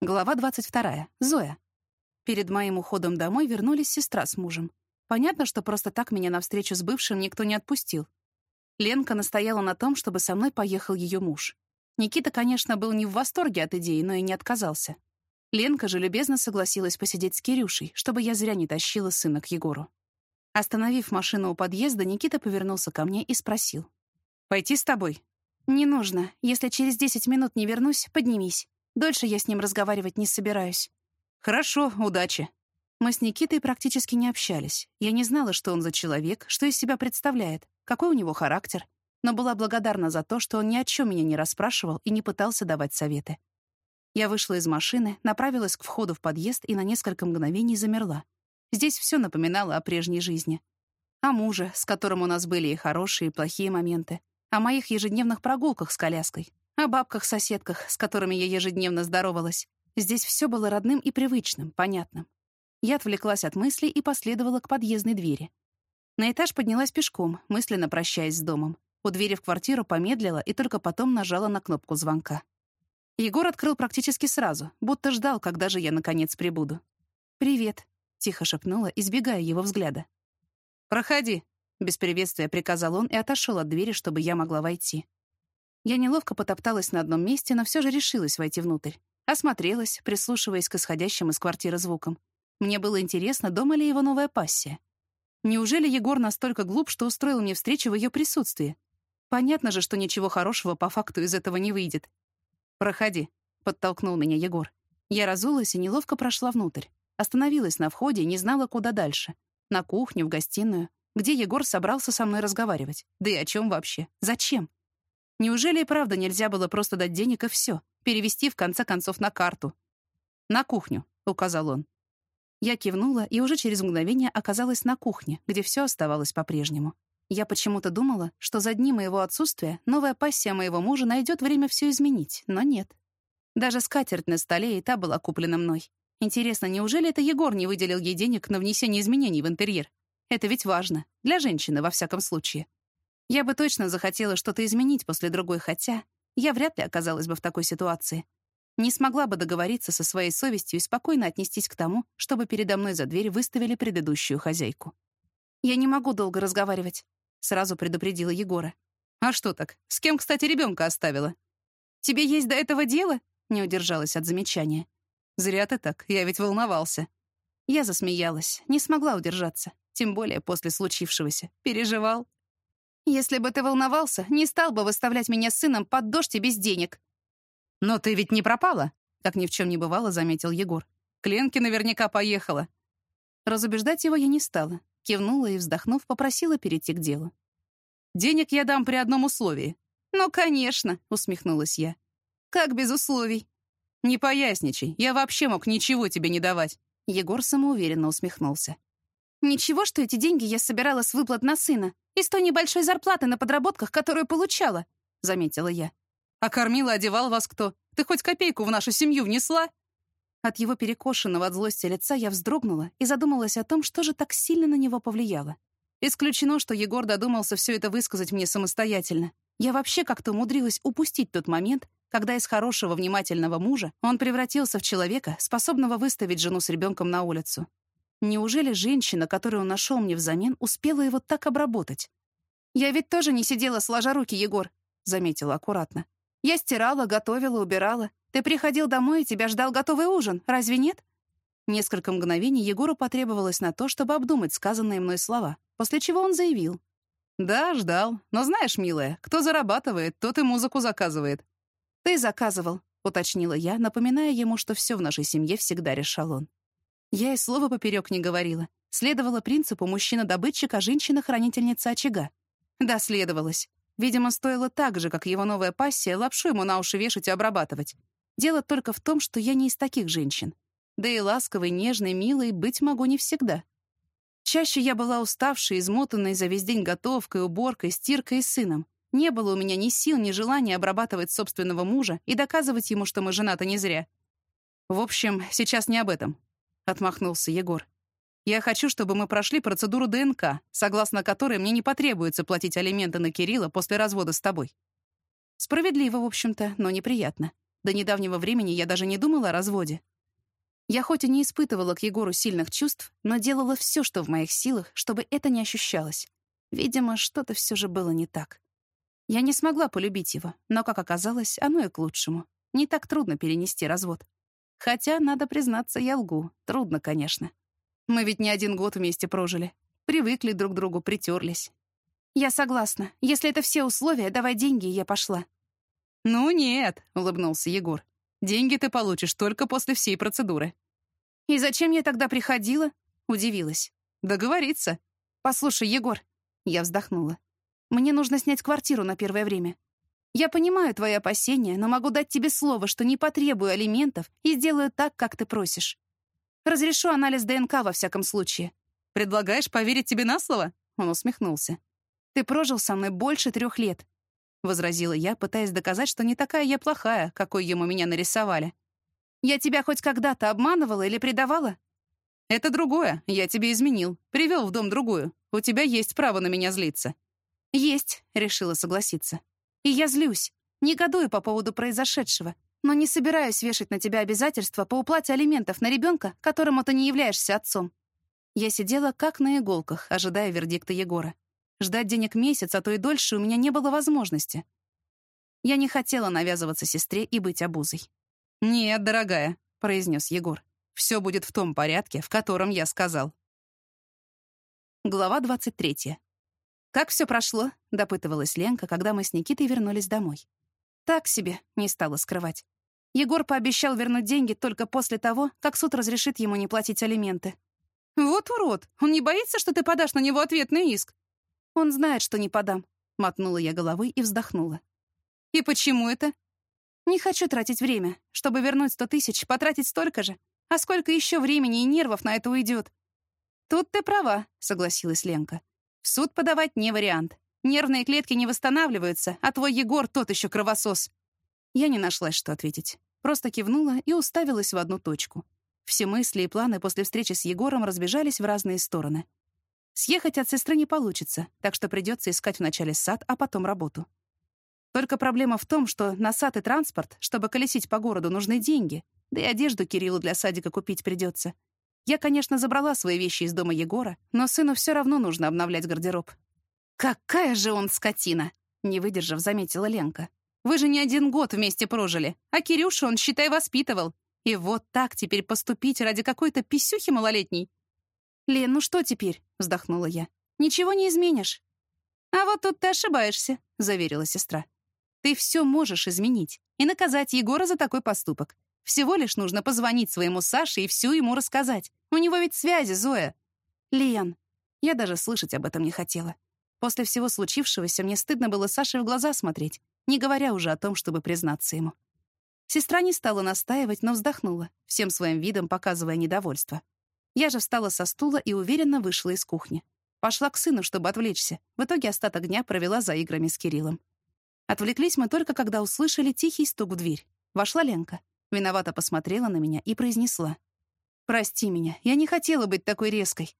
Глава 22. Зоя. Перед моим уходом домой вернулись сестра с мужем. Понятно, что просто так меня на встречу с бывшим никто не отпустил. Ленка настояла на том, чтобы со мной поехал ее муж. Никита, конечно, был не в восторге от идеи, но и не отказался. Ленка же любезно согласилась посидеть с Кирюшей, чтобы я зря не тащила сына к Егору. Остановив машину у подъезда, Никита повернулся ко мне и спросил. «Пойти с тобой?» «Не нужно. Если через десять минут не вернусь, поднимись. Дольше я с ним разговаривать не собираюсь. Хорошо, удачи. Мы с Никитой практически не общались. Я не знала, что он за человек, что из себя представляет, какой у него характер, но была благодарна за то, что он ни о чем меня не расспрашивал и не пытался давать советы. Я вышла из машины, направилась к входу в подъезд и на несколько мгновений замерла. Здесь все напоминало о прежней жизни. О муже, с которым у нас были и хорошие, и плохие моменты. О моих ежедневных прогулках с коляской, о бабках-соседках, с которыми я ежедневно здоровалась. Здесь все было родным и привычным, понятным. Я отвлеклась от мыслей и последовала к подъездной двери. На этаж поднялась пешком, мысленно прощаясь с домом. У двери в квартиру помедлила и только потом нажала на кнопку звонка. Егор открыл практически сразу, будто ждал, когда же я наконец прибуду. «Привет», — тихо шепнула, избегая его взгляда. «Проходи», — без приветствия приказал он и отошел от двери, чтобы я могла войти. Я неловко потопталась на одном месте, но все же решилась войти внутрь. Осмотрелась, прислушиваясь к исходящим из квартиры звукам. Мне было интересно, дома ли его новая пассия. Неужели Егор настолько глуп, что устроил мне встречу в ее присутствии? Понятно же, что ничего хорошего по факту из этого не выйдет. «Проходи», — подтолкнул меня Егор. Я разулась и неловко прошла внутрь. Остановилась на входе и не знала, куда дальше. На кухню, в гостиную. Где Егор собрался со мной разговаривать? Да и о чем вообще? Зачем? Неужели и правда нельзя было просто дать денег и все? Перевести, в конце концов, на карту? «На кухню», — указал он. Я кивнула и уже через мгновение оказалась на кухне, где все оставалось по-прежнему. Я почему-то думала, что за дни моего отсутствия новая пассия моего мужа найдет время все изменить, но нет. Даже скатерть на столе и та была куплена мной. Интересно, неужели это Егор не выделил ей денег на внесение изменений в интерьер? Это ведь важно. Для женщины, во всяком случае. Я бы точно захотела что-то изменить после другой, хотя я вряд ли оказалась бы в такой ситуации. Не смогла бы договориться со своей совестью и спокойно отнестись к тому, чтобы передо мной за дверь выставили предыдущую хозяйку. «Я не могу долго разговаривать», — сразу предупредила Егора. «А что так? С кем, кстати, ребенка оставила?» «Тебе есть до этого дело?» — не удержалась от замечания. «Зря ты так, я ведь волновался». Я засмеялась, не смогла удержаться, тем более после случившегося. Переживал. Если бы ты волновался, не стал бы выставлять меня с сыном под дождь и без денег». «Но ты ведь не пропала?» — как ни в чем не бывало, заметил Егор. «К наверняка поехала». Разубеждать его я не стала. Кивнула и, вздохнув, попросила перейти к делу. «Денег я дам при одном условии». «Ну, конечно», — усмехнулась я. «Как без условий?» «Не поясничай, я вообще мог ничего тебе не давать». Егор самоуверенно усмехнулся. «Ничего, что эти деньги я собирала с выплат на сына. Из той небольшой зарплаты на подработках, которую получала», — заметила я. «А кормила, одевал вас кто? Ты хоть копейку в нашу семью внесла?» От его перекошенного от злости лица я вздрогнула и задумалась о том, что же так сильно на него повлияло. Исключено, что Егор додумался все это высказать мне самостоятельно. Я вообще как-то умудрилась упустить тот момент, когда из хорошего, внимательного мужа он превратился в человека, способного выставить жену с ребенком на улицу. Неужели женщина, которую он нашел мне взамен, успела его так обработать? «Я ведь тоже не сидела сложа руки, Егор», — заметила аккуратно. «Я стирала, готовила, убирала. Ты приходил домой, и тебя ждал готовый ужин, разве нет?» Несколько мгновений Егору потребовалось на то, чтобы обдумать сказанные мной слова, после чего он заявил. «Да, ждал. Но знаешь, милая, кто зарабатывает, тот и музыку заказывает». «Ты заказывал», — уточнила я, напоминая ему, что все в нашей семье всегда решал он. Я и слова поперек не говорила. Следовала принципу мужчина-добытчик, а женщина-хранительница очага. Да, следовалось. Видимо, стоило так же, как его новая пассия, лапшу ему на уши вешать и обрабатывать. Дело только в том, что я не из таких женщин. Да и ласковой, нежной, милой быть могу не всегда. Чаще я была уставшей, измотанной за весь день готовкой, уборкой, стиркой и сыном. Не было у меня ни сил, ни желания обрабатывать собственного мужа и доказывать ему, что мы женаты не зря. В общем, сейчас не об этом отмахнулся Егор. Я хочу, чтобы мы прошли процедуру ДНК, согласно которой мне не потребуется платить алименты на Кирилла после развода с тобой. Справедливо, в общем-то, но неприятно. До недавнего времени я даже не думала о разводе. Я хоть и не испытывала к Егору сильных чувств, но делала все, что в моих силах, чтобы это не ощущалось. Видимо, что-то все же было не так. Я не смогла полюбить его, но, как оказалось, оно и к лучшему. Не так трудно перенести развод. Хотя, надо признаться, я лгу. Трудно, конечно. Мы ведь не один год вместе прожили. Привыкли друг к другу, притерлись. Я согласна. Если это все условия, давай деньги, и я пошла. «Ну нет», — улыбнулся Егор. «Деньги ты получишь только после всей процедуры». «И зачем я тогда приходила?» — удивилась. «Договориться». «Послушай, Егор». Я вздохнула. «Мне нужно снять квартиру на первое время. Я понимаю твои опасения, но могу дать тебе слово, что не потребую алиментов и сделаю так, как ты просишь. Разрешу анализ ДНК во всяком случае». «Предлагаешь поверить тебе на слово?» Он усмехнулся. «Ты прожил со мной больше трех лет. — возразила я, пытаясь доказать, что не такая я плохая, какой ему меня нарисовали. «Я тебя хоть когда-то обманывала или предавала?» «Это другое. Я тебе изменил. Привел в дом другую. У тебя есть право на меня злиться». «Есть», — решила согласиться. «И я злюсь. Негодую по поводу произошедшего, но не собираюсь вешать на тебя обязательства по уплате алиментов на ребенка, которому ты не являешься отцом». Я сидела как на иголках, ожидая вердикта Егора. Ждать денег месяц, а то и дольше у меня не было возможности. Я не хотела навязываться сестре и быть обузой. «Нет, дорогая», — произнес Егор. «Все будет в том порядке, в котором я сказал». Глава 23. «Как все прошло?» — допытывалась Ленка, когда мы с Никитой вернулись домой. «Так себе», — не стала скрывать. Егор пообещал вернуть деньги только после того, как суд разрешит ему не платить алименты. «Вот урод! Он не боится, что ты подашь на него ответный иск?» «Он знает, что не подам», — мотнула я головой и вздохнула. «И почему это?» «Не хочу тратить время. Чтобы вернуть сто тысяч, потратить столько же. А сколько еще времени и нервов на это уйдет?» «Тут ты права», — согласилась Ленка. «В суд подавать не вариант. Нервные клетки не восстанавливаются, а твой Егор тот еще кровосос». Я не нашлась, что ответить. Просто кивнула и уставилась в одну точку. Все мысли и планы после встречи с Егором разбежались в разные стороны. Съехать от сестры не получится, так что придется искать вначале сад, а потом работу. Только проблема в том, что на сад и транспорт, чтобы колесить по городу, нужны деньги, да и одежду Кириллу для садика купить придется. Я, конечно, забрала свои вещи из дома Егора, но сыну все равно нужно обновлять гардероб. «Какая же он скотина!» — не выдержав, заметила Ленка. «Вы же не один год вместе прожили, а Кирюшу он, считай, воспитывал. И вот так теперь поступить ради какой-то писюхи малолетней. «Лен, ну что теперь?» — вздохнула я. «Ничего не изменишь». «А вот тут ты ошибаешься», — заверила сестра. «Ты все можешь изменить и наказать Егора за такой поступок. Всего лишь нужно позвонить своему Саше и всю ему рассказать. У него ведь связи, Зоя». «Лен». Я даже слышать об этом не хотела. После всего случившегося мне стыдно было Саше в глаза смотреть, не говоря уже о том, чтобы признаться ему. Сестра не стала настаивать, но вздохнула, всем своим видом показывая недовольство. Я же встала со стула и уверенно вышла из кухни. Пошла к сыну, чтобы отвлечься. В итоге остаток дня провела за играми с Кириллом. Отвлеклись мы только, когда услышали тихий стук в дверь. Вошла Ленка. Виновато посмотрела на меня и произнесла. «Прости меня, я не хотела быть такой резкой».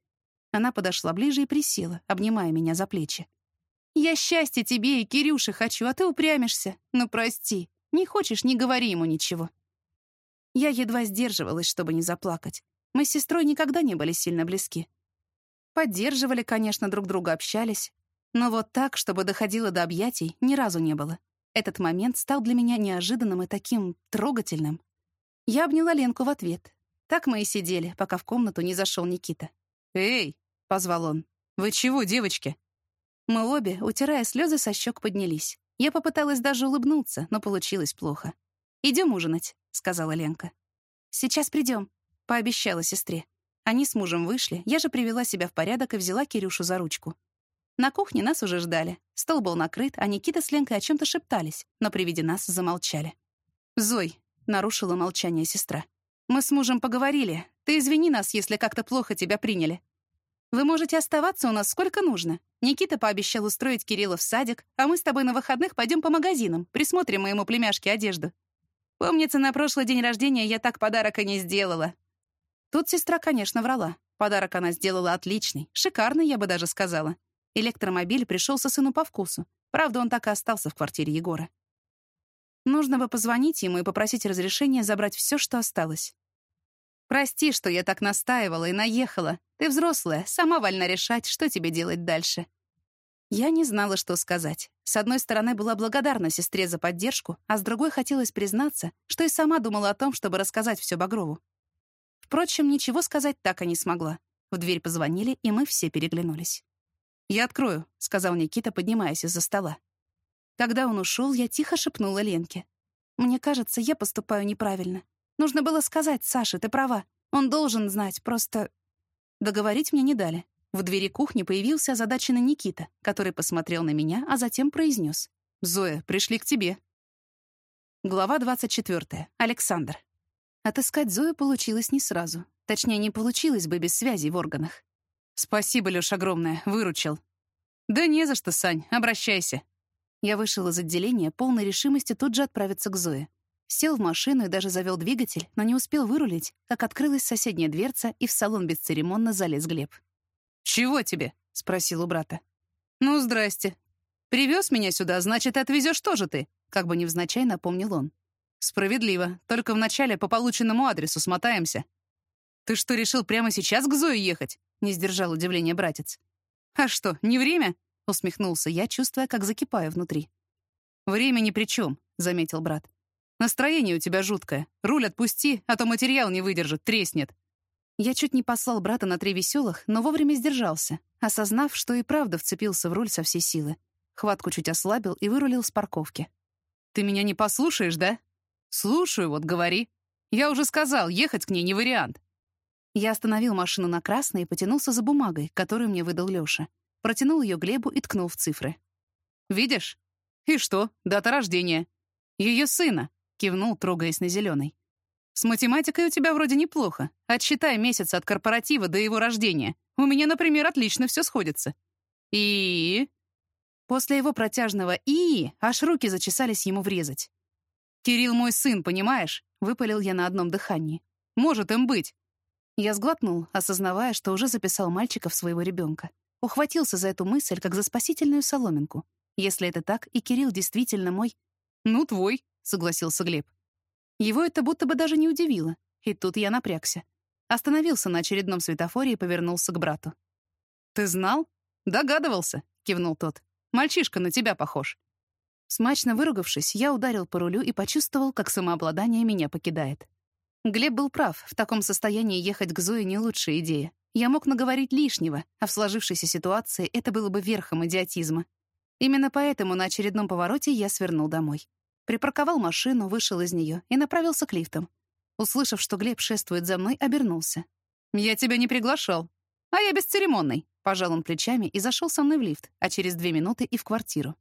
Она подошла ближе и присела, обнимая меня за плечи. «Я счастья тебе и Кирюше хочу, а ты упрямишься. Ну, прости. Не хочешь, не говори ему ничего». Я едва сдерживалась, чтобы не заплакать. Мы с сестрой никогда не были сильно близки. Поддерживали, конечно, друг друга, общались. Но вот так, чтобы доходило до объятий, ни разу не было. Этот момент стал для меня неожиданным и таким трогательным. Я обняла Ленку в ответ. Так мы и сидели, пока в комнату не зашел Никита. «Эй!» — позвал он. «Вы чего, девочки?» Мы обе, утирая слезы, со щек поднялись. Я попыталась даже улыбнуться, но получилось плохо. «Идем ужинать», — сказала Ленка. «Сейчас придем», Пообещала сестре. Они с мужем вышли, я же привела себя в порядок и взяла Кирюшу за ручку. На кухне нас уже ждали. Стол был накрыт, а Никита с Ленкой о чем то шептались, но при виде нас замолчали. «Зой», — нарушила молчание сестра, — «мы с мужем поговорили. Ты извини нас, если как-то плохо тебя приняли. Вы можете оставаться у нас сколько нужно. Никита пообещал устроить Кирилла в садик, а мы с тобой на выходных пойдем по магазинам, присмотрим моему племяшке одежду. Помнится, на прошлый день рождения я так подарок и не сделала. Тут сестра, конечно, врала. Подарок она сделала отличный, шикарный, я бы даже сказала. Электромобиль пришелся сыну по вкусу. Правда, он так и остался в квартире Егора. Нужно бы позвонить ему и попросить разрешения забрать все, что осталось. «Прости, что я так настаивала и наехала. Ты взрослая, сама вольна решать, что тебе делать дальше». Я не знала, что сказать. С одной стороны, была благодарна сестре за поддержку, а с другой хотелось признаться, что и сама думала о том, чтобы рассказать все Багрову. Впрочем, ничего сказать так и не смогла. В дверь позвонили, и мы все переглянулись. «Я открою», — сказал Никита, поднимаясь из-за стола. Когда он ушел, я тихо шепнула Ленке. «Мне кажется, я поступаю неправильно. Нужно было сказать Саше, ты права. Он должен знать, просто...» Договорить мне не дали. В двери кухни появился озадаченный Никита, который посмотрел на меня, а затем произнес. «Зоя, пришли к тебе». Глава 24. Александр. Отыскать Зою получилось не сразу. Точнее, не получилось бы без связи в органах. «Спасибо, Лёш, огромное, выручил». «Да не за что, Сань, обращайся». Я вышел из отделения, полной решимости тут же отправиться к Зое. Сел в машину и даже завел двигатель, но не успел вырулить, как открылась соседняя дверца, и в салон бесцеремонно залез Глеб. «Чего тебе?» — спросил у брата. «Ну, здрасте. Привез меня сюда, значит, и отвезешь тоже ты», — как бы невзначай напомнил он. «Справедливо. Только вначале по полученному адресу смотаемся». «Ты что, решил прямо сейчас к Зое ехать?» — не сдержал удивления братец. «А что, не время?» — усмехнулся я, чувствуя, как закипаю внутри. «Время ни при чем», — заметил брат. «Настроение у тебя жуткое. Руль отпусти, а то материал не выдержит, треснет. Я чуть не послал брата на три веселых, но вовремя сдержался, осознав, что и правда вцепился в руль со всей силы. Хватку чуть ослабил и вырулил с парковки. «Ты меня не послушаешь, да?» «Слушаю, вот говори. Я уже сказал, ехать к ней не вариант». Я остановил машину на красной и потянулся за бумагой, которую мне выдал Лёша. Протянул ее Глебу и ткнул в цифры. «Видишь? И что? Дата рождения. Ее сына», — кивнул, трогаясь на зеленый. С математикой у тебя вроде неплохо. Отсчитай месяц от корпоратива до его рождения. У меня, например, отлично все сходится. И... После его протяжного «и» аж руки зачесались ему врезать. «Кирилл мой сын, понимаешь?» — выпалил я на одном дыхании. «Может им быть». Я сглотнул, осознавая, что уже записал мальчика в своего ребенка. Ухватился за эту мысль, как за спасительную соломинку. Если это так, и Кирилл действительно мой... «Ну, твой», — согласился Глеб. Его это будто бы даже не удивило. И тут я напрягся. Остановился на очередном светофоре и повернулся к брату. «Ты знал?» «Догадывался», — кивнул тот. «Мальчишка на тебя похож». Смачно выругавшись, я ударил по рулю и почувствовал, как самообладание меня покидает. Глеб был прав, в таком состоянии ехать к Зое не лучшая идея. Я мог наговорить лишнего, а в сложившейся ситуации это было бы верхом идиотизма. Именно поэтому на очередном повороте я свернул домой. Припарковал машину, вышел из нее и направился к лифтам. Услышав, что Глеб шествует за мной, обернулся. «Я тебя не приглашал. А я бесцеремонный», — пожал он плечами и зашел со мной в лифт, а через две минуты и в квартиру.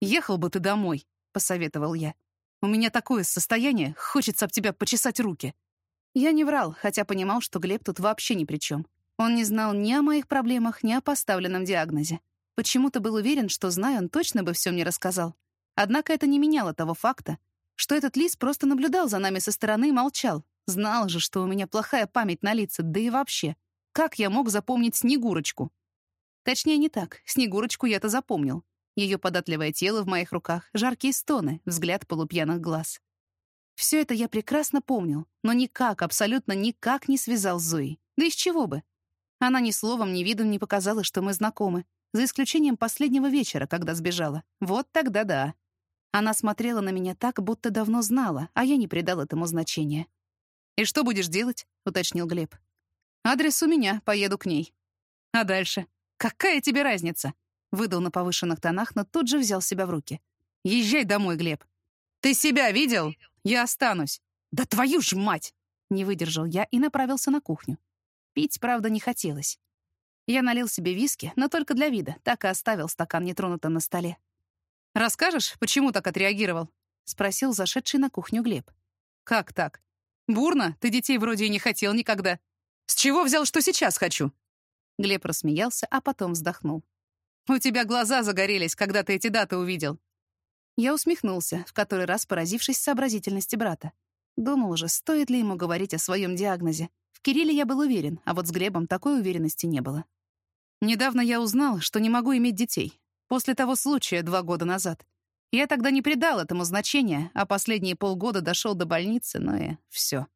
«Ехал бы ты домой», — посоветовал я. «У меня такое состояние, хочется об тебя почесать руки». Я не врал, хотя понимал, что Глеб тут вообще ни при чем. Он не знал ни о моих проблемах, ни о поставленном диагнозе. Почему-то был уверен, что, зная, он точно бы все мне рассказал. Однако это не меняло того факта, что этот лис просто наблюдал за нами со стороны и молчал. Знал же, что у меня плохая память на лица, да и вообще. Как я мог запомнить Снегурочку? Точнее, не так. Снегурочку я-то запомнил. Ее податливое тело в моих руках, жаркие стоны, взгляд полупьяных глаз. Все это я прекрасно помнил, но никак, абсолютно никак не связал с Зоей. Да из чего бы? Она ни словом, ни видом не показала, что мы знакомы, за исключением последнего вечера, когда сбежала. Вот тогда да. Она смотрела на меня так, будто давно знала, а я не придал этому значения. «И что будешь делать?» — уточнил Глеб. «Адрес у меня, поеду к ней». «А дальше? Какая тебе разница?» Выдал на повышенных тонах, но тут же взял себя в руки. «Езжай домой, Глеб». «Ты себя видел? Я останусь». «Да твою ж мать!» Не выдержал я и направился на кухню. Пить, правда, не хотелось. Я налил себе виски, но только для вида, так и оставил стакан нетронутым на столе. «Расскажешь, почему так отреагировал?» — спросил зашедший на кухню Глеб. «Как так? Бурно, ты детей вроде и не хотел никогда. С чего взял, что сейчас хочу?» Глеб рассмеялся, а потом вздохнул. «У тебя глаза загорелись, когда ты эти даты увидел». Я усмехнулся, в который раз поразившись сообразительности брата. Думал уже, стоит ли ему говорить о своем диагнозе. В Кирилле я был уверен, а вот с Глебом такой уверенности не было. Недавно я узнал, что не могу иметь детей, После того случая два года назад. Я тогда не придал этому значения, а последние полгода дошел до больницы, ну и все.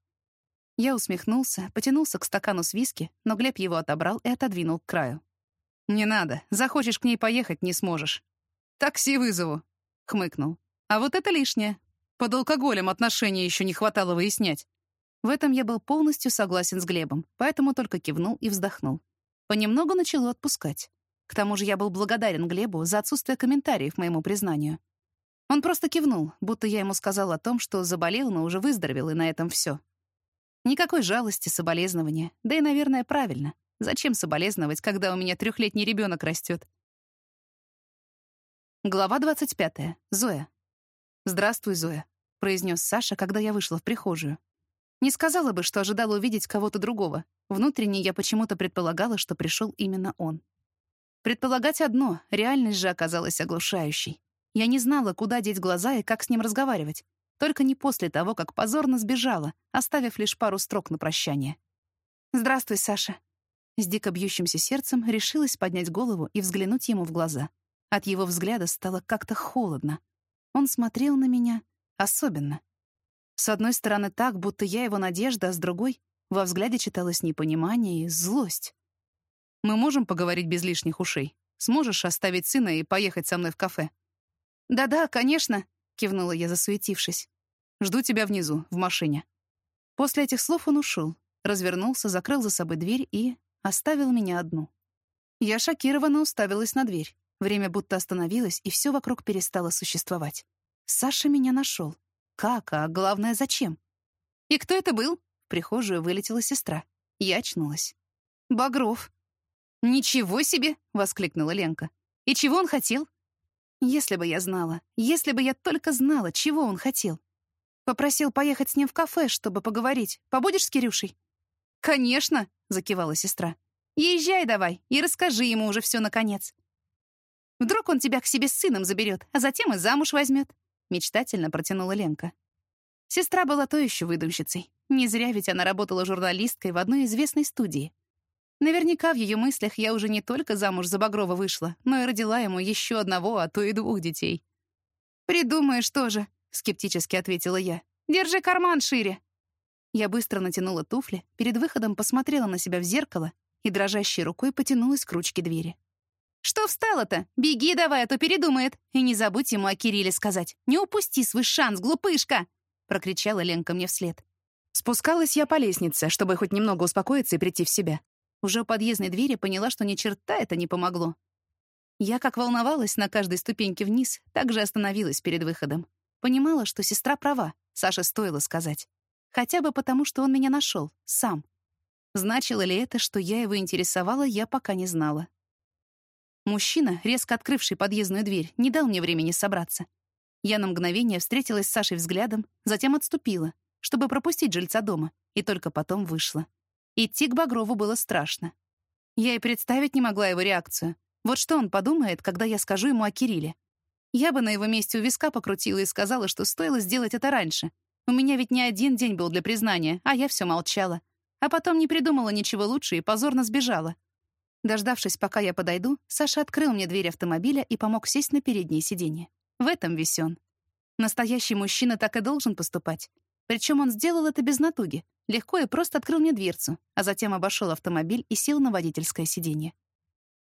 Я усмехнулся, потянулся к стакану с виски, но Глеб его отобрал и отодвинул к краю. «Не надо. Захочешь к ней поехать, не сможешь. Такси вызову», — хмыкнул. «А вот это лишнее. Под алкоголем отношения еще не хватало выяснять». В этом я был полностью согласен с Глебом, поэтому только кивнул и вздохнул. Понемногу начало отпускать. К тому же я был благодарен Глебу за отсутствие комментариев моему признанию. Он просто кивнул, будто я ему сказал о том, что заболел, но уже выздоровел, и на этом все. Никакой жалости, соболезнования. Да и, наверное, правильно. Зачем соболезновать, когда у меня трехлетний ребенок растет? Глава 25. Зоя. «Здравствуй, Зоя», — произнес Саша, когда я вышла в прихожую. Не сказала бы, что ожидала увидеть кого-то другого. Внутренне я почему-то предполагала, что пришел именно он. Предполагать одно, реальность же оказалась оглушающей. Я не знала, куда деть глаза и как с ним разговаривать. Только не после того, как позорно сбежала, оставив лишь пару строк на прощание. «Здравствуй, Саша». С дико бьющимся сердцем решилась поднять голову и взглянуть ему в глаза. От его взгляда стало как-то холодно. Он смотрел на меня особенно. С одной стороны так, будто я его надежда, а с другой — во взгляде читалось непонимание и злость. «Мы можем поговорить без лишних ушей? Сможешь оставить сына и поехать со мной в кафе?» «Да-да, конечно», — кивнула я, засуетившись. «Жду тебя внизу, в машине». После этих слов он ушел, развернулся, закрыл за собой дверь и оставил меня одну. Я шокированно уставилась на дверь. Время будто остановилось, и все вокруг перестало существовать. Саша меня нашел. Как, а главное, зачем? «И кто это был?» В прихожую вылетела сестра. Я очнулась. «Багров». «Ничего себе!» — воскликнула Ленка. «И чего он хотел?» Если бы я знала, если бы я только знала, чего он хотел. Попросил поехать с ним в кафе, чтобы поговорить. Побудешь с Кирюшей? «Конечно!» — закивала сестра. «Езжай давай и расскажи ему уже все наконец. Вдруг он тебя к себе с сыном заберет, а затем и замуж возьмет», — мечтательно протянула Ленка. Сестра была то еще выдумщицей. Не зря ведь она работала журналисткой в одной известной студии. Наверняка в ее мыслях я уже не только замуж за Багрова вышла, но и родила ему еще одного, а то и двух детей. «Придумаешь тоже», — скептически ответила я. «Держи карман шире». Я быстро натянула туфли, перед выходом посмотрела на себя в зеркало и дрожащей рукой потянулась к ручке двери. «Что встала-то? Беги давай, а то передумает. И не забудь ему о Кирилле сказать. Не упусти свой шанс, глупышка!» — прокричала Ленка мне вслед. Спускалась я по лестнице, чтобы хоть немного успокоиться и прийти в себя. Уже у подъездной двери поняла, что ни черта это не помогло. Я как волновалась на каждой ступеньке вниз, так же остановилась перед выходом. Понимала, что сестра права, Саше стоило сказать. Хотя бы потому, что он меня нашел, сам. Значило ли это, что я его интересовала, я пока не знала. Мужчина, резко открывший подъездную дверь, не дал мне времени собраться. Я на мгновение встретилась с Сашей взглядом, затем отступила, чтобы пропустить жильца дома, и только потом вышла. Идти к Багрову было страшно. Я и представить не могла его реакцию. Вот что он подумает, когда я скажу ему о Кирилле. Я бы на его месте у виска покрутила и сказала, что стоило сделать это раньше. У меня ведь не один день был для признания, а я все молчала. А потом не придумала ничего лучше и позорно сбежала. Дождавшись, пока я подойду, Саша открыл мне дверь автомобиля и помог сесть на переднее сиденье. В этом весь он. Настоящий мужчина так и должен поступать. Причем он сделал это без натуги, Легко и просто открыл мне дверцу, а затем обошел автомобиль и сел на водительское сиденье.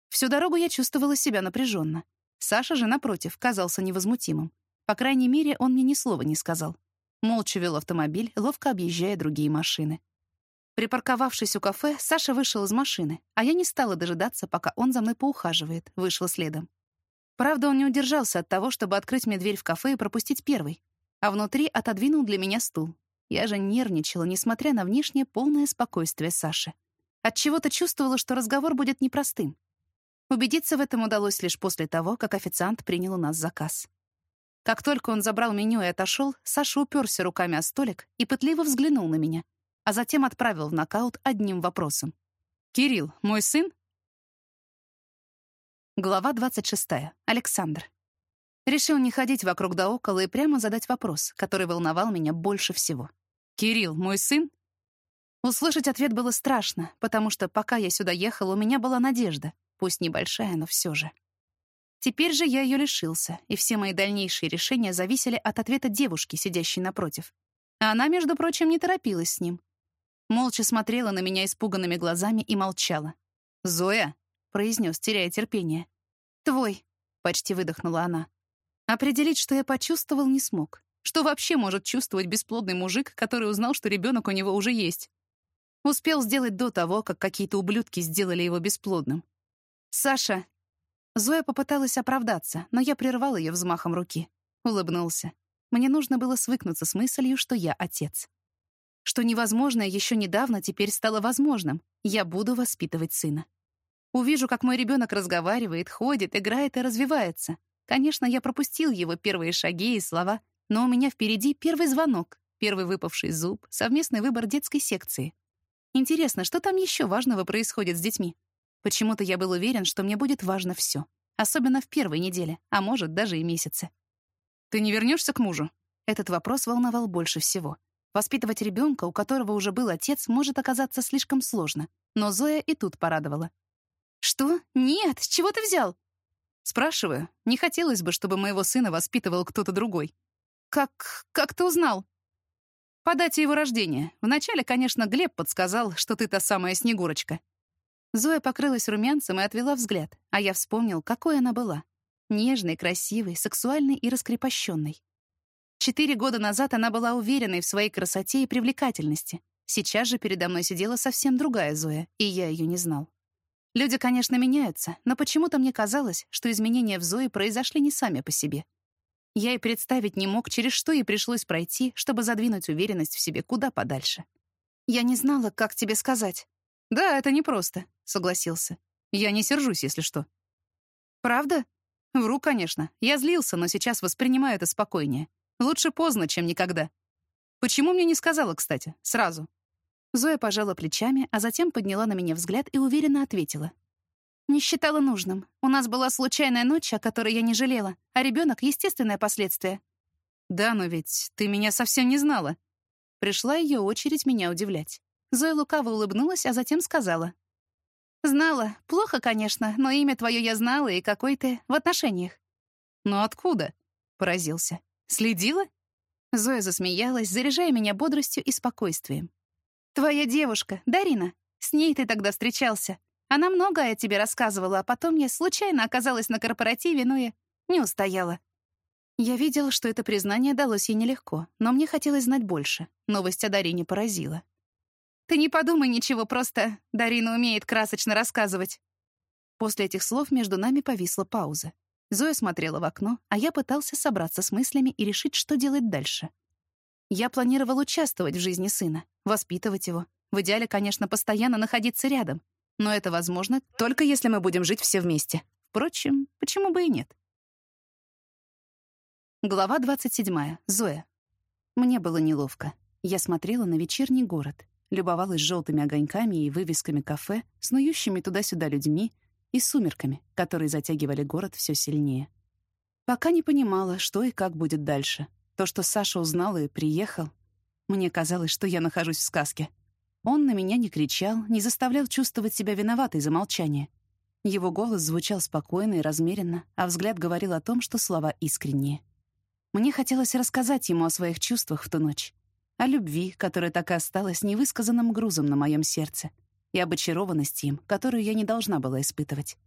Всю дорогу я чувствовала себя напряженно. Саша же, напротив, казался невозмутимым. По крайней мере, он мне ни слова не сказал. Молча вел автомобиль, ловко объезжая другие машины. Припарковавшись у кафе, Саша вышел из машины, а я не стала дожидаться, пока он за мной поухаживает, вышла следом. Правда, он не удержался от того, чтобы открыть мне дверь в кафе и пропустить первый, а внутри отодвинул для меня стул, я же нервничала, несмотря на внешнее полное спокойствие Саши. Отчего-то чувствовала, что разговор будет непростым. Убедиться в этом удалось лишь после того, как официант принял у нас заказ. Как только он забрал меню и отошел, Саша уперся руками о столик и пытливо взглянул на меня, а затем отправил в нокаут одним вопросом. «Кирилл, мой сын?» Глава 26. Александр. Решил не ходить вокруг да около и прямо задать вопрос, который волновал меня больше всего. «Кирилл, мой сын?» Услышать ответ было страшно, потому что пока я сюда ехала, у меня была надежда, пусть небольшая, но все же. Теперь же я ее лишился, и все мои дальнейшие решения зависели от ответа девушки, сидящей напротив. А она, между прочим, не торопилась с ним. Молча смотрела на меня испуганными глазами и молчала. «Зоя», — произнес, теряя терпение. «Твой», — почти выдохнула она. Определить, что я почувствовал, не смог. Что вообще может чувствовать бесплодный мужик, который узнал, что ребенок у него уже есть? Успел сделать до того, как какие-то ублюдки сделали его бесплодным. «Саша!» Зоя попыталась оправдаться, но я прервал ее взмахом руки. Улыбнулся. Мне нужно было свыкнуться с мыслью, что я отец. Что невозможное еще недавно теперь стало возможным. Я буду воспитывать сына. Увижу, как мой ребенок разговаривает, ходит, играет и развивается. Конечно, я пропустил его первые шаги и слова, но у меня впереди первый звонок, первый выпавший зуб, совместный выбор детской секции. Интересно, что там еще важного происходит с детьми? Почему-то я был уверен, что мне будет важно все, особенно в первой неделе, а может, даже и месяце. «Ты не вернешься к мужу?» Этот вопрос волновал больше всего. Воспитывать ребенка, у которого уже был отец, может оказаться слишком сложно, но Зоя и тут порадовала. «Что? Нет, с чего ты взял?» Спрашиваю, не хотелось бы, чтобы моего сына воспитывал кто-то другой. «Как... как ты узнал?» По дате его рождения. Вначале, конечно, Глеб подсказал, что ты та самая Снегурочка. Зоя покрылась румянцем и отвела взгляд, а я вспомнил, какой она была. Нежной, красивой, сексуальной и раскрепощенной. Четыре года назад она была уверенной в своей красоте и привлекательности. Сейчас же передо мной сидела совсем другая Зоя, и я ее не знал. Люди, конечно, меняются, но почему-то мне казалось, что изменения в Зое произошли не сами по себе — я и представить не мог, через что ей пришлось пройти, чтобы задвинуть уверенность в себе куда подальше. Я не знала, как тебе сказать. «Да, это непросто», — согласился. «Я не сержусь, если что». «Правда?» «Вру, конечно. Я злился, но сейчас воспринимаю это спокойнее. Лучше поздно, чем никогда. Почему мне не сказала, кстати, сразу?» Зоя пожала плечами, а затем подняла на меня взгляд и уверенно ответила. Не считала нужным. У нас была случайная ночь, о которой я не жалела, а ребенок — естественное последствие. Да, но ведь ты меня совсем не знала. Пришла ее очередь меня удивлять. Зоя лукаво улыбнулась, а затем сказала. «Знала. Плохо, конечно, но имя твое я знала, и какой ты в отношениях». «Но откуда?» — поразился. «Следила?» Зоя засмеялась, заряжая меня бодростью и спокойствием. «Твоя девушка, Дарина. С ней ты тогда встречался. Она многое о тебе рассказывала, а потом я случайно оказалась на корпоративе, но я не устояла. Я видел, что это признание далось ей нелегко, но мне хотелось знать больше. Новость о Дарине поразила. «Ты не подумай ничего, просто Дарина умеет красочно рассказывать». После этих слов между нами повисла пауза. Зоя смотрела в окно, а я пытался собраться с мыслями и решить, что делать дальше. Я планировал участвовать в жизни сына, воспитывать его. В идеале, конечно, постоянно находиться рядом, но это возможно только если мы будем жить все вместе. Впрочем, почему бы и нет? Глава 27. Зоя. Мне было неловко. Я смотрела на вечерний город, любовалась желтыми огоньками и вывесками кафе, снующими туда-сюда людьми и сумерками, которые затягивали город все сильнее. Пока не понимала, что и как будет дальше. То, что Саша узнал и приехал, мне казалось, что я нахожусь в сказке — он на меня не кричал, не заставлял чувствовать себя виноватой за молчание. Его голос звучал спокойно и размеренно, а взгляд говорил о том, что слова искренние. Мне хотелось рассказать ему о своих чувствах в ту ночь, о любви, которая так и осталась невысказанным грузом на моем сердце, и об очарованности им, которую я не должна была испытывать.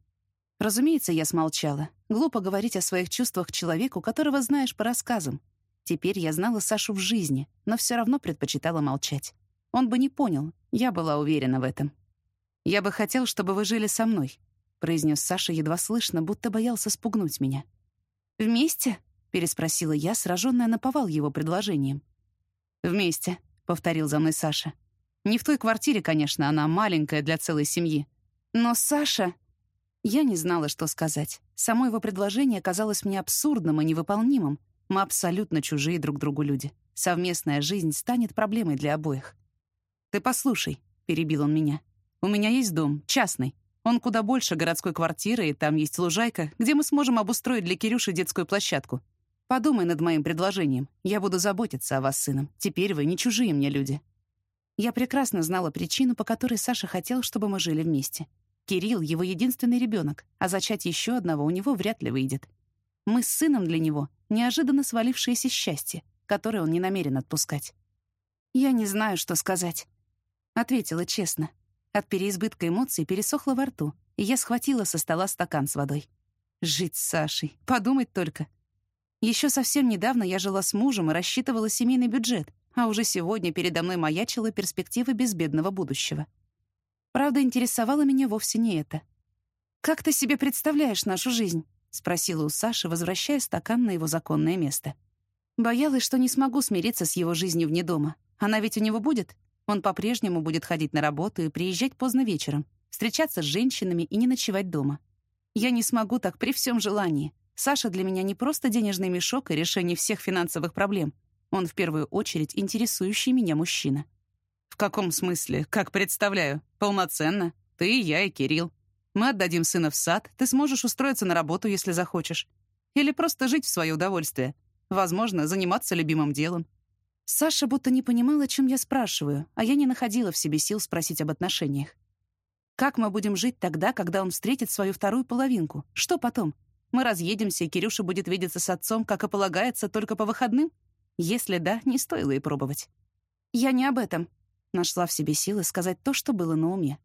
Разумеется, я смолчала. Глупо говорить о своих чувствах человеку, которого знаешь по рассказам. Теперь я знала Сашу в жизни, но все равно предпочитала молчать. Он бы не понял, я была уверена в этом. «Я бы хотел, чтобы вы жили со мной», — произнес Саша едва слышно, будто боялся спугнуть меня. «Вместе?» — переспросила я, сраженная наповал его предложением. «Вместе», — повторил за мной Саша. «Не в той квартире, конечно, она маленькая для целой семьи. Но Саша...» Я не знала, что сказать. Само его предложение казалось мне абсурдным и невыполнимым. Мы абсолютно чужие друг другу люди. Совместная жизнь станет проблемой для обоих. «Ты послушай», — перебил он меня. «У меня есть дом, частный. Он куда больше городской квартиры, и там есть лужайка, где мы сможем обустроить для Кирюши детскую площадку. Подумай над моим предложением. Я буду заботиться о вас, сыном. Теперь вы не чужие мне люди». Я прекрасно знала причину, по которой Саша хотел, чтобы мы жили вместе. Кирилл — его единственный ребенок, а зачать еще одного у него вряд ли выйдет. Мы с сыном для него — неожиданно свалившееся счастье, которое он не намерен отпускать. «Я не знаю, что сказать», — ответила честно. От переизбытка эмоций пересохло во рту, и я схватила со стола стакан с водой. Жить с Сашей, подумать только. Еще совсем недавно я жила с мужем и рассчитывала семейный бюджет, а уже сегодня передо мной маячила перспектива безбедного будущего. Правда, интересовало меня вовсе не это. «Как ты себе представляешь нашу жизнь?» — спросила у Саши, возвращая стакан на его законное место. Боялась, что не смогу смириться с его жизнью вне дома. Она ведь у него будет. Он по-прежнему будет ходить на работу и приезжать поздно вечером, встречаться с женщинами и не ночевать дома. Я не смогу так при всем желании. Саша для меня не просто денежный мешок и решение всех финансовых проблем. Он в первую очередь интересующий меня мужчина. «В каком смысле? Как представляю? Полноценно. Ты, я и Кирилл. Мы отдадим сына в сад, ты сможешь устроиться на работу, если захочешь. Или просто жить в свое удовольствие. Возможно, заниматься любимым делом. Саша будто не понимала, о чем я спрашиваю, а я не находила в себе сил спросить об отношениях. Как мы будем жить тогда, когда он встретит свою вторую половинку? Что потом? Мы разъедемся, и Кирюша будет видеться с отцом, как и полагается, только по выходным? Если да, не стоило и пробовать. Я не об этом. Нашла в себе силы сказать то, что было на уме.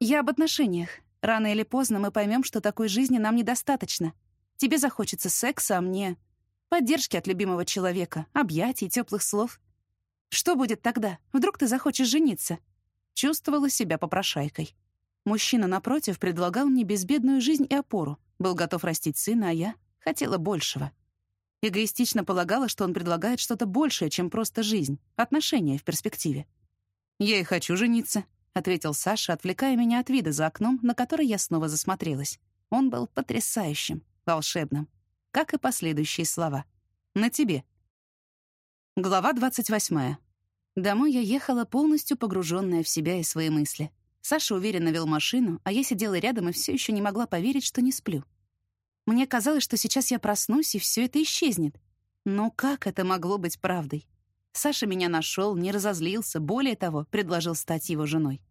Я об отношениях. Рано или поздно мы поймем, что такой жизни нам недостаточно. Тебе захочется секса, а мне — поддержки от любимого человека, объятий, теплых слов. Что будет тогда? Вдруг ты захочешь жениться? Чувствовала себя попрошайкой. Мужчина, напротив, предлагал мне безбедную жизнь и опору, был готов растить сына, а я хотела большего. Эгоистично полагала, что он предлагает что-то большее, чем просто жизнь, отношения в перспективе. «Я и хочу жениться», — ответил Саша, отвлекая меня от вида за окном, на который я снова засмотрелась. Он был потрясающим, волшебным, как и последующие слова. «На тебе». Глава 28. Домой я ехала полностью погруженная в себя и свои мысли. Саша уверенно вел машину, а я сидела рядом и все еще не могла поверить, что не сплю. Мне казалось, что сейчас я проснусь, и все это исчезнет. Но как это могло быть правдой? Саша меня нашел, не разозлился, более того, предложил стать его женой.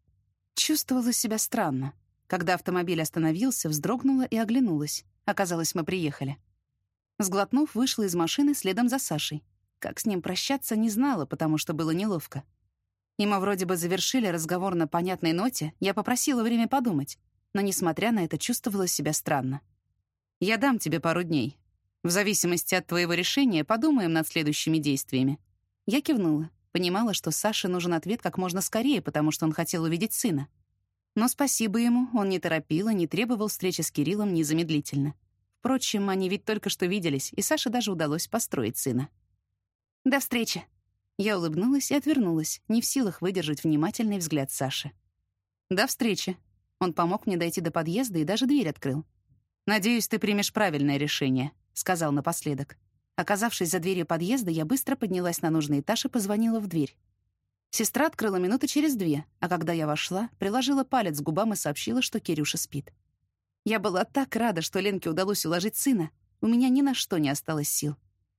Чувствовала себя странно. Когда автомобиль остановился, вздрогнула и оглянулась. Оказалось, мы приехали. Сглотнув, вышла из машины следом за Сашей. Как с ним прощаться, не знала, потому что было неловко. И мы вроде бы завершили разговор на понятной ноте, я попросила время подумать, но, несмотря на это, чувствовала себя странно. «Я дам тебе пару дней. В зависимости от твоего решения подумаем над следующими действиями». Я кивнула, понимала, что Саше нужен ответ как можно скорее, потому что он хотел увидеть сына. Но спасибо ему, он не торопил и не требовал встречи с Кириллом незамедлительно. Впрочем, они ведь только что виделись, и Саше даже удалось построить сына. «До встречи!» Я улыбнулась и отвернулась, не в силах выдержать внимательный взгляд Саши. «До встречи!» Он помог мне дойти до подъезда и даже дверь открыл. «Надеюсь, ты примешь правильное решение», — сказал напоследок. Оказавшись за дверью подъезда, я быстро поднялась на нужный этаж и позвонила в дверь. Сестра открыла минуты через две, а когда я вошла, приложила палец к губам и сообщила, что Кирюша спит. Я была так рада, что Ленке удалось уложить сына. У меня ни на что не осталось сил.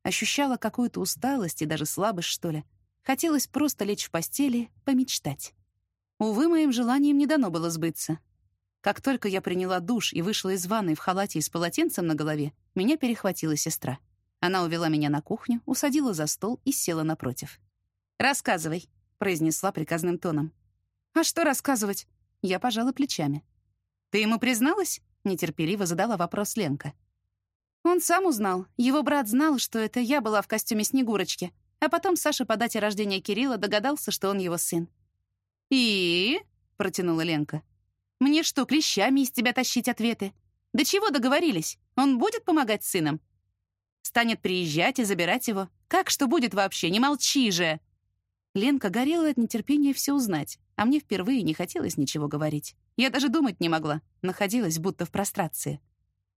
Ощущала какую-то усталость и даже слабость, что ли. Хотелось просто лечь в постели, помечтать. Увы, моим желанием не дано было сбыться. Как только я приняла душ и вышла из ванной в халате и с полотенцем на голове, меня перехватила сестра. Она увела меня на кухню, усадила за стол и села напротив. «Рассказывай», — произнесла приказным тоном. «А что рассказывать?» Я пожала плечами. «Ты ему призналась?» — нетерпеливо задала вопрос Ленка. Он сам узнал. Его брат знал, что это я была в костюме Снегурочки. А потом Саша по дате рождения Кирилла догадался, что он его сын. «И?» — протянула Ленка. «Мне что, клещами из тебя тащить ответы? До чего договорились? Он будет помогать сынам? Станет приезжать и забирать его? Как что будет вообще? Не молчи же!» Ленка горела от нетерпения все узнать, а мне впервые не хотелось ничего говорить. Я даже думать не могла, находилась будто в прострации.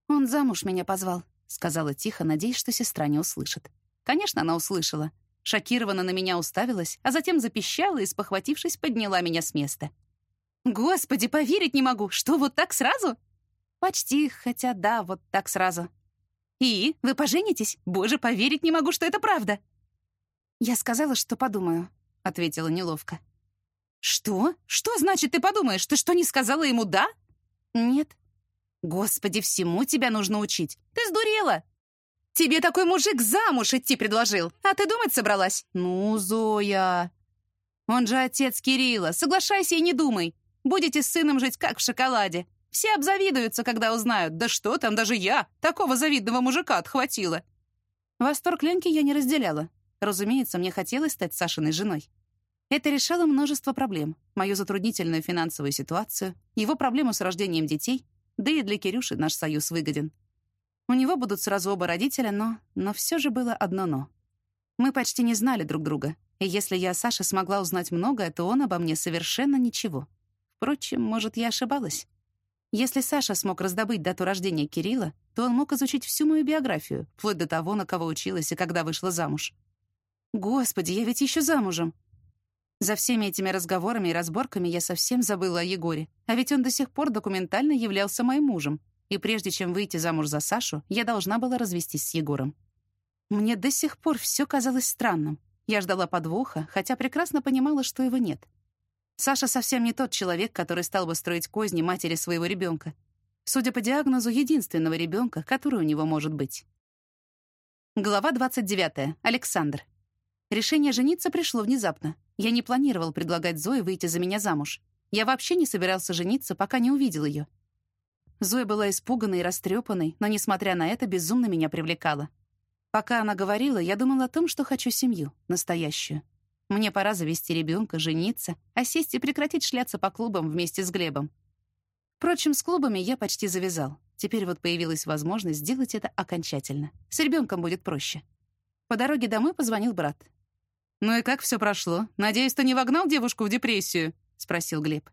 «Он замуж меня позвал», — сказала тихо, надеясь, что сестра не услышит. Конечно, она услышала. Шокированно на меня уставилась, а затем запищала и, спохватившись, подняла меня с места. «Господи, поверить не могу! Что, вот так сразу?» «Почти, хотя да, вот так сразу». «И? Вы поженитесь? Боже, поверить не могу, что это правда!» «Я сказала, что подумаю», — ответила неловко. «Что? Что значит ты подумаешь? Ты что, не сказала ему «да»?» Нет. Господи, всему тебя нужно учить. Ты сдурела? Тебе такой мужик замуж идти предложил, а ты думать собралась? Ну, Зоя... Он же отец Кирилла, соглашайся и не думай. Будете с сыном жить как в шоколаде. Все обзавидуются, когда узнают. Да что там, даже я такого завидного мужика отхватила. Восторг Ленки я не разделяла. Разумеется, мне хотелось стать Сашиной женой. Это решало множество проблем. Мою затруднительную финансовую ситуацию, его проблему с рождением детей, да и для Кирюши наш союз выгоден. У него будут сразу оба родителя, но... Но все же было одно «но». Мы почти не знали друг друга, и если я о Саше смогла узнать многое, то он обо мне совершенно ничего. Впрочем, может, я ошибалась. Если Саша смог раздобыть дату рождения Кирилла, то он мог изучить всю мою биографию, вплоть до того, на кого училась и когда вышла замуж. Господи, я ведь еще замужем. За всеми этими разговорами и разборками я совсем забыла о Егоре, а ведь он до сих пор документально являлся моим мужем, и прежде чем выйти замуж за Сашу, я должна была развестись с Егором. Мне до сих пор все казалось странным. Я ждала подвоха, хотя прекрасно понимала, что его нет. Саша совсем не тот человек, который стал бы строить козни матери своего ребенка. Судя по диагнозу, единственного ребенка, который у него может быть. Глава 29. Александр. Решение жениться пришло внезапно. Я не планировал предлагать Зое выйти за меня замуж. Я вообще не собирался жениться, пока не увидел ее. Зоя была испуганной и растрепанной, но, несмотря на это, безумно меня привлекала. Пока она говорила, я думал о том, что хочу семью, настоящую. Мне пора завести ребенка, жениться, а сесть и прекратить шляться по клубам вместе с Глебом. Впрочем, с клубами я почти завязал. Теперь вот появилась возможность сделать это окончательно. С ребенком будет проще. По дороге домой позвонил брат. «Ну и как все прошло? Надеюсь, ты не вогнал девушку в депрессию?» — спросил Глеб.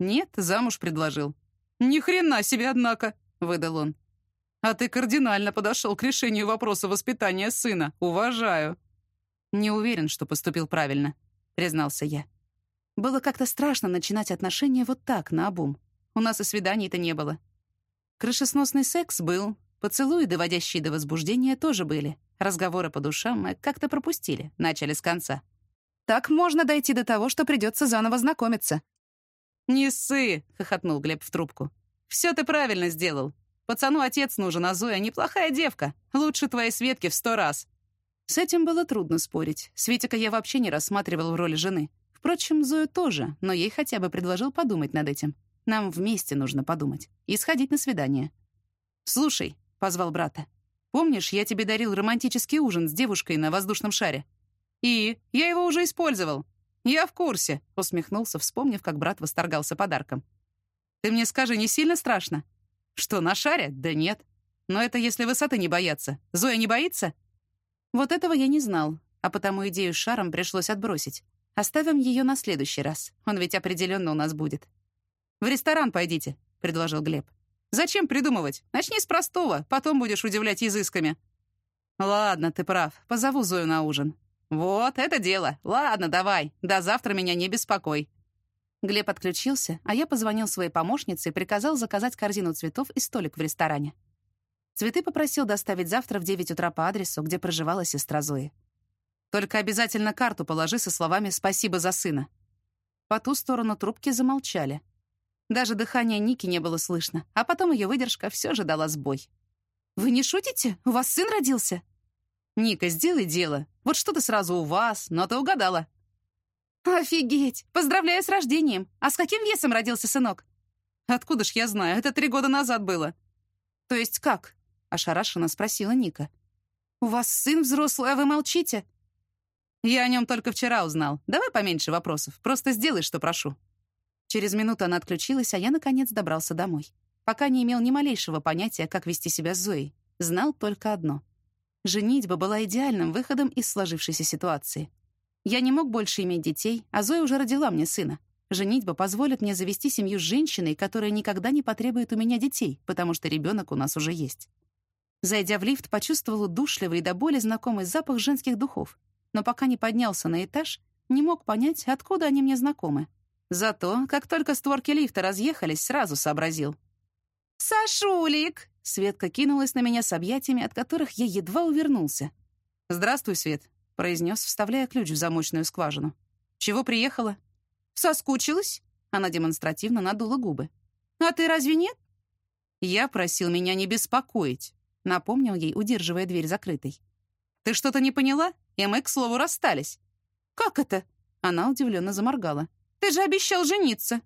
«Нет, замуж предложил». «Ни хрена себе, однако!» — выдал он. «А ты кардинально подошел к решению вопроса воспитания сына. Уважаю». «Не уверен, что поступил правильно», — признался я. Было как-то страшно начинать отношения вот так, наобум. У нас и свиданий-то не было. Крышесносный секс был, поцелуи, доводящие до возбуждения, тоже были. Разговоры по душам мы как-то пропустили, начали с конца. Так можно дойти до того, что придется заново знакомиться. «Не ссы!» — хохотнул Глеб в трубку. «Все ты правильно сделал. Пацану отец нужен, а Зоя неплохая девка. Лучше твоей Светки в сто раз. С этим было трудно спорить. Светика я вообще не рассматривал в роли жены. Впрочем, Зою тоже, но ей хотя бы предложил подумать над этим. Нам вместе нужно подумать. И сходить на свидание. «Слушай», — позвал брата, «помнишь, я тебе дарил романтический ужин с девушкой на воздушном шаре?» «И? Я его уже использовал». «Я в курсе», — усмехнулся, вспомнив, как брат восторгался подарком. «Ты мне скажи, не сильно страшно?» «Что, на шаре? Да нет. Но это если высоты не боятся. Зоя не боится?» Вот этого я не знал, а потому идею с шаром пришлось отбросить. Оставим ее на следующий раз. Он ведь определенно у нас будет. «В ресторан пойдите», — предложил Глеб. «Зачем придумывать? Начни с простого, потом будешь удивлять язысками». «Ладно, ты прав. Позову Зою на ужин». «Вот, это дело. Ладно, давай. До завтра меня не беспокой». Глеб отключился, а я позвонил своей помощнице и приказал заказать корзину цветов и столик в ресторане. Цветы попросил доставить завтра в 9 утра по адресу, где проживала сестра Зои. «Только обязательно карту положи со словами «спасибо за сына». По ту сторону трубки замолчали. Даже дыхания Ники не было слышно, а потом ее выдержка все же дала сбой. «Вы не шутите? У вас сын родился?» «Ника, сделай дело. Вот что ты сразу у вас, но ты угадала». «Офигеть! Поздравляю с рождением! А с каким весом родился сынок?» «Откуда ж я знаю? Это три года назад было». «То есть как?» — ошарашенно спросила Ника. «У вас сын взрослый, а вы молчите?» «Я о нем только вчера узнал. Давай поменьше вопросов. Просто сделай, что прошу». Через минуту она отключилась, а я, наконец, добрался домой. Пока не имел ни малейшего понятия, как вести себя с Зоей. Знал только одно. Женитьба была идеальным выходом из сложившейся ситуации. Я не мог больше иметь детей, а Зоя уже родила мне сына. Женитьба позволит мне завести семью с женщиной, которая никогда не потребует у меня детей, потому что ребенок у нас уже есть. Зайдя в лифт, почувствовал удушливый и до боли знакомый запах женских духов. Но пока не поднялся на этаж, не мог понять, откуда они мне знакомы. Зато, как только створки лифта разъехались, сразу сообразил. «Сашулик!» Светка кинулась на меня с объятиями, от которых я едва увернулся. «Здравствуй, Свет», — произнес, вставляя ключ в замочную скважину. «Чего приехала?» «Соскучилась?» Она демонстративно надула губы. А ты разве нет?» «Я просил меня не беспокоить», — напомнил ей, удерживая дверь закрытой. «Ты что-то не поняла? И мы, к слову, расстались». «Как это?» Она удивленно заморгала. «Ты же обещал жениться!»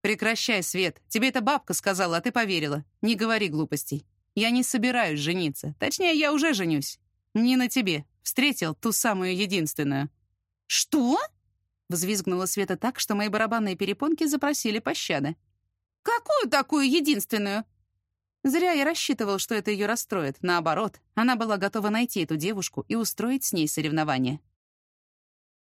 «Прекращай, Свет. Тебе эта бабка сказала, а ты поверила. Не говори глупостей. Я не собираюсь жениться. Точнее, я уже женюсь. Не на тебе. Встретил ту самую единственную». «Что?» Взвизгнула Света так, что мои барабанные перепонки запросили пощады. «Какую такую единственную?» Зря я рассчитывал, что это ее расстроит. Наоборот, она была готова найти эту девушку и устроить с ней соревнование.